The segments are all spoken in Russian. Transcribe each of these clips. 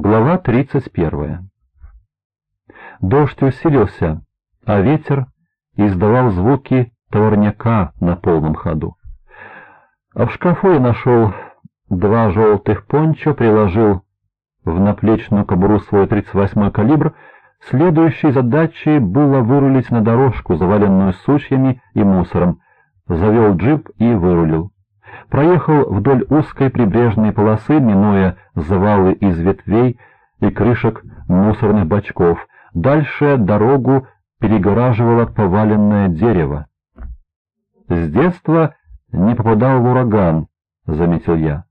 Глава 31. Дождь усилился, а ветер издавал звуки товарняка на полном ходу. А в шкафу я нашел два желтых пончо, приложил в наплечную кобуру свой 38-й калибр. Следующей задачей было вырулить на дорожку, заваленную сучьями и мусором. Завел джип и вырулил проехал вдоль узкой прибрежной полосы, минуя завалы из ветвей и крышек мусорных бачков. Дальше дорогу перегораживало поваленное дерево. «С детства не попадал в ураган», — заметил я.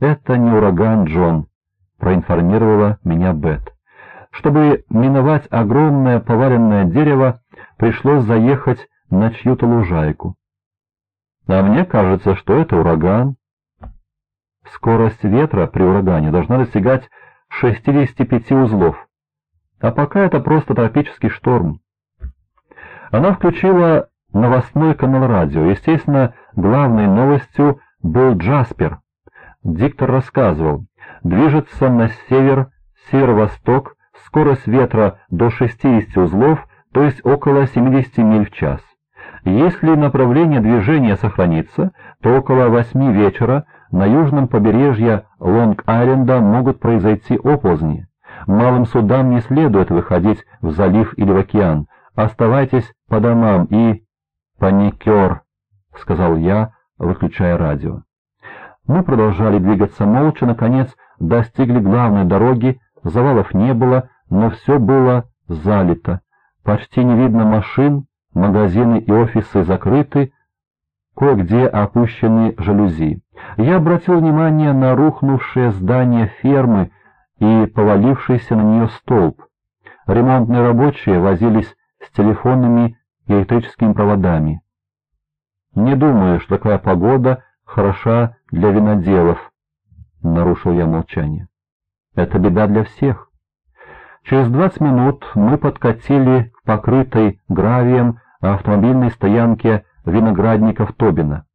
«Это не ураган, Джон», — проинформировала меня Бет. Чтобы миновать огромное поваленное дерево, пришлось заехать на чью-то лужайку. А мне кажется, что это ураган. Скорость ветра при урагане должна достигать 65 узлов. А пока это просто тропический шторм. Она включила новостной канал радио. Естественно, главной новостью был Джаспер. Диктор рассказывал, движется на север, северо-восток, скорость ветра до 60 узлов, то есть около 70 миль в час. Если направление движения сохранится, то около восьми вечера на южном побережье Лонг-Айленда могут произойти оползни. Малым судам не следует выходить в залив или в океан. Оставайтесь по домам и... «Паникер», — сказал я, выключая радио. Мы продолжали двигаться молча, наконец достигли главной дороги, завалов не было, но все было залито. Почти не видно машин, магазины и офисы закрыты, кое-где опущены жалюзи. Я обратил внимание на рухнувшее здание фермы и повалившийся на нее столб. Ремонтные рабочие возились с телефонными и электрическими проводами. «Не думаю, что такая погода хороша для виноделов», — нарушил я молчание. «Это беда для всех». Через двадцать минут мы подкатили к покрытой гравием автомобильной стоянке виноградников Тобина.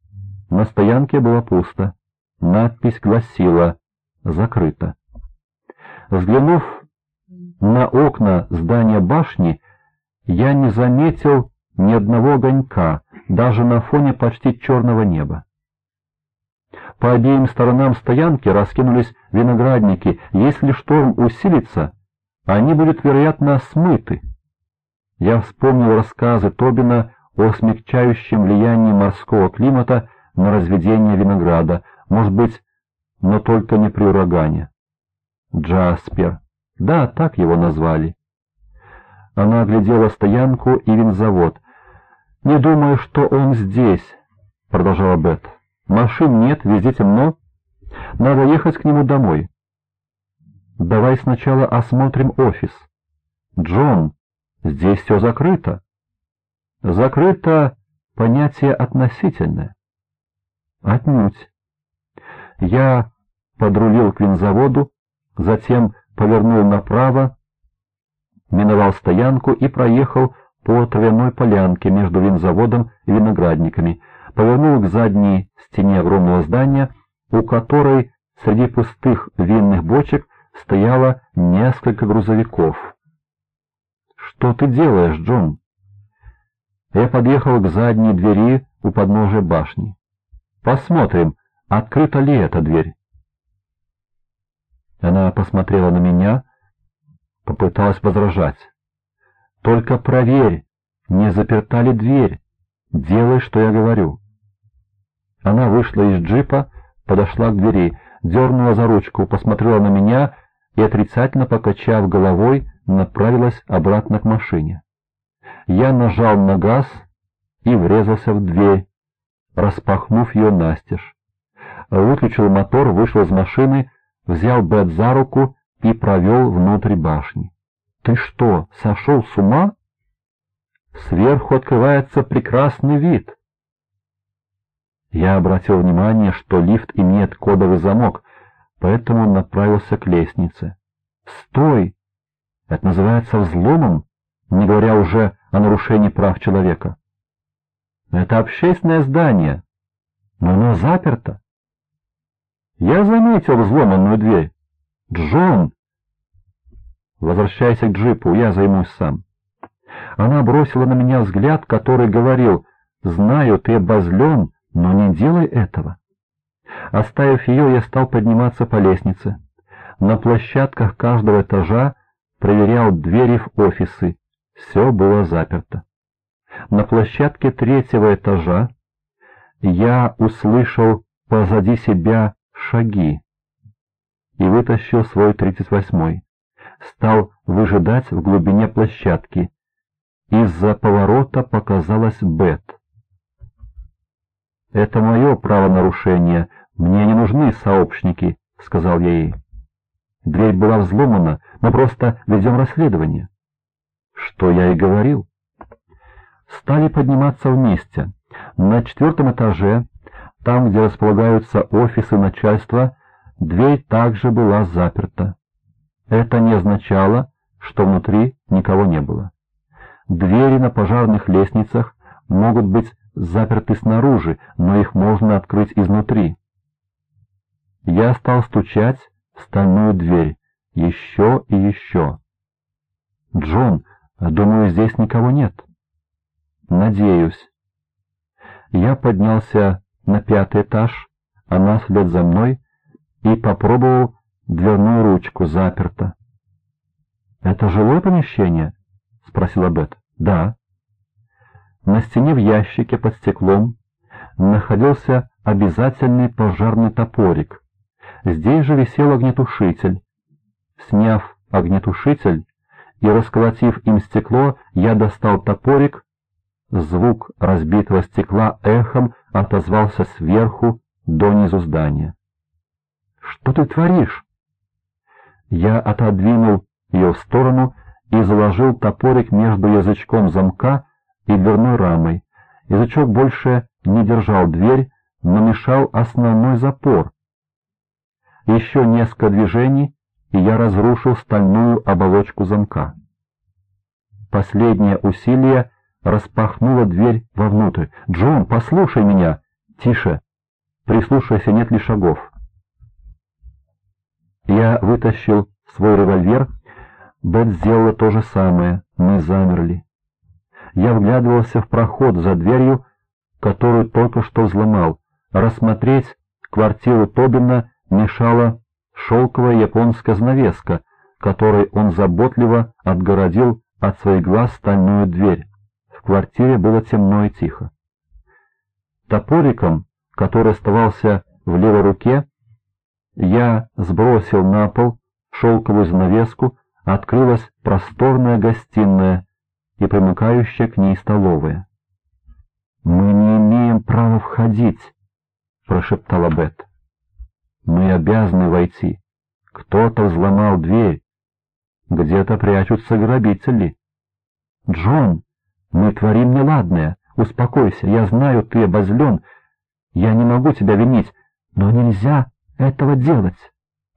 На стоянке было пусто. Надпись гласила «Закрыто». Взглянув на окна здания башни, я не заметил ни одного огонька, даже на фоне почти черного неба. По обеим сторонам стоянки раскинулись виноградники. Если шторм усилится, они будут, вероятно, смыты. Я вспомнил рассказы Тобина о смягчающем влиянии морского климата на разведение винограда, может быть, но только не при урагане. Джаспер. Да, так его назвали. Она оглядела стоянку и винзавод. «Не думаю, что он здесь», — продолжала Бет. «Машин нет, везде темно. Надо ехать к нему домой». «Давай сначала осмотрим офис». «Джон», Здесь все закрыто. Закрыто — понятие относительное. Отнюдь. Я подрулил к винзаводу, затем повернул направо, миновал стоянку и проехал по травяной полянке между винзаводом и виноградниками, повернул к задней стене огромного здания, у которой среди пустых винных бочек стояло несколько грузовиков. «Что ты делаешь, Джон?» Я подъехал к задней двери у подножия башни. «Посмотрим, открыта ли эта дверь». Она посмотрела на меня, попыталась возражать. «Только проверь, не заперта ли дверь. Делай, что я говорю». Она вышла из джипа, подошла к двери, дернула за ручку, посмотрела на меня и, отрицательно покачав головой, направилась обратно к машине. Я нажал на газ и врезался в дверь, распахнув ее настежь. Выключил мотор, вышел из машины, взял Бет за руку и провел внутрь башни. «Ты что, сошел с ума?» «Сверху открывается прекрасный вид». Я обратил внимание, что лифт имеет кодовый замок, поэтому направился к лестнице. «Стой!» Это называется взломом, не говоря уже о нарушении прав человека. Это общественное здание, но оно заперто. Я заметил взломанную дверь. Джон!» «Возвращайся к джипу, я займусь сам». Она бросила на меня взгляд, который говорил, «Знаю, ты обозлен, но не делай этого». Оставив ее, я стал подниматься по лестнице. На площадках каждого этажа проверял двери в офисы. Все было заперто. На площадке третьего этажа я услышал позади себя шаги и вытащил свой тридцать восьмой. Стал выжидать в глубине площадки. Из-за поворота показалась Бет. «Это мое правонарушение, мне не нужны сообщники», — сказал я ей. Дверь была взломана, мы просто ведем расследование. Что я и говорил. Стали подниматься вместе. На четвертом этаже, там, где располагаются офисы начальства, дверь также была заперта. Это не означало, что внутри никого не было. Двери на пожарных лестницах могут быть заперты снаружи, но их можно открыть изнутри. Я стал стучать стальную дверь, еще и еще. «Джон, думаю, здесь никого нет». «Надеюсь». Я поднялся на пятый этаж, она вслед за мной, и попробовал дверную ручку, заперта. «Это жилое помещение?» — спросила Бет. «Да». На стене в ящике под стеклом находился обязательный пожарный топорик. Здесь же висел огнетушитель. Сняв огнетушитель и расколотив им стекло, я достал топорик. Звук разбитого стекла эхом отозвался сверху до низу здания. «Что ты творишь?» Я отодвинул ее в сторону и заложил топорик между язычком замка и дверной рамой. Язычок больше не держал дверь, но мешал основной запор. Еще несколько движений, и я разрушил стальную оболочку замка. Последнее усилие распахнуло дверь вовнутрь. «Джон, послушай меня!» «Тише! Прислушайся, нет ли шагов?» Я вытащил свой револьвер. Бет сделала то же самое. Мы замерли. Я вглядывался в проход за дверью, которую только что взломал. Рассмотреть квартиру Тобина мешала шелковая японская занавеска, которой он заботливо отгородил от своих глаз стальную дверь. В квартире было темно и тихо. Топориком, который оставался в левой руке, я сбросил на пол шелковую занавеску, открылась просторная гостиная и примыкающая к ней столовая. «Мы не имеем права входить», — прошептала Бет. «Мы обязаны войти. Кто-то взломал дверь. Где-то прячутся грабители». «Джон, мы творим неладное. Успокойся, я знаю, ты обозлен. Я не могу тебя винить, но нельзя этого делать.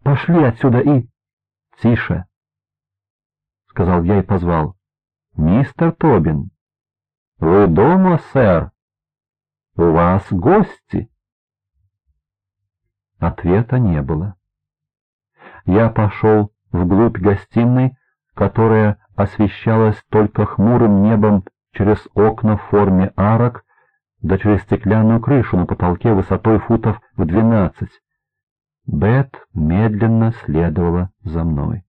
Пошли отсюда и...» «Тише», — сказал я и позвал. «Мистер Тобин». «Вы дома, сэр? У вас гости?» Ответа не было. Я пошел вглубь гостиной, которая освещалась только хмурым небом через окна в форме арок, да через стеклянную крышу на потолке высотой футов в двенадцать. Бет медленно следовала за мной.